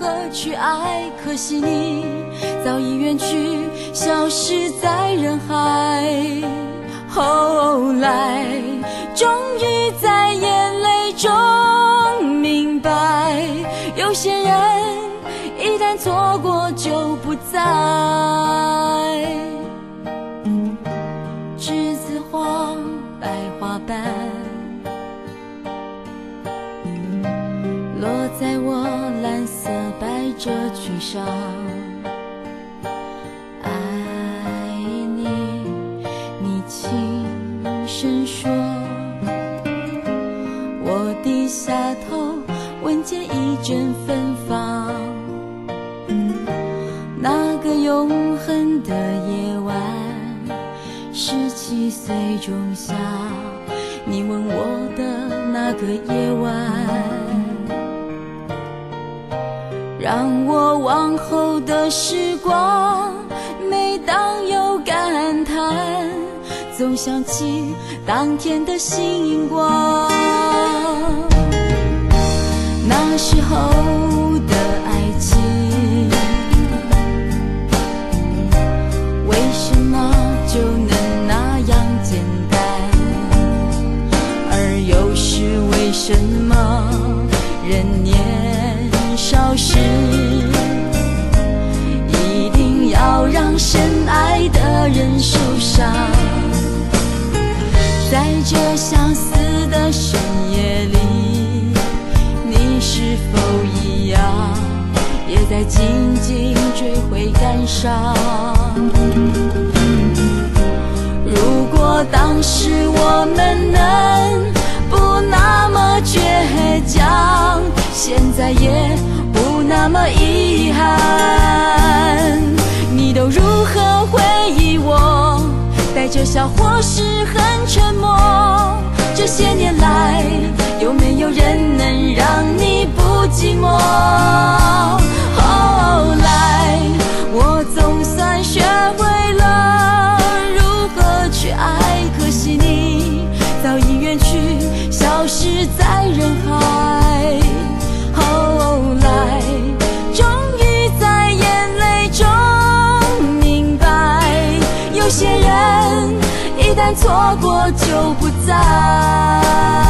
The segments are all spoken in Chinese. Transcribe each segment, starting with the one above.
何去爱，可惜你早已远去，消失在人海。后来，终于在眼泪中明白，有些人一旦错过就不再。落在我蓝色百褶裙上。爱你，你轻声说。我低下头，闻见一阵芬芳。那个永恒的夜晚，十七岁仲夏，你吻我的那个夜晚，让我往后的时光，每当有感叹，总想起当天的星光。那时候的爱情。为什么就能那样简单？而又是为什么人年少时，一定要让深爱的人受伤？在这相思的深夜里，你是否一样？也在静静追悔感伤。如果当时我们能不那么倔强，现在也那么遗憾。你都如何回忆我？带着笑或是很沉默。这些年来，有没有人能让你不寂寞？错过就不再。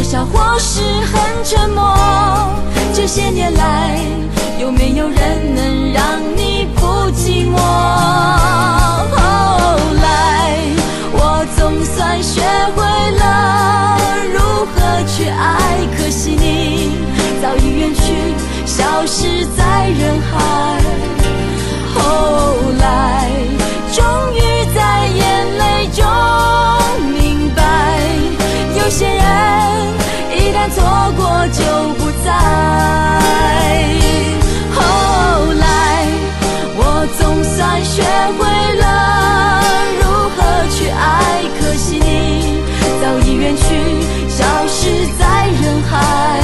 带着笑或是很沉默。这些年来，有没有人能让你不寂寞？后来，我总算学会了如何去爱，可惜你早已远去，消失在人海。错过就不再。后来，我总算学会了如何去爱，可惜你早已远去，消失在人海。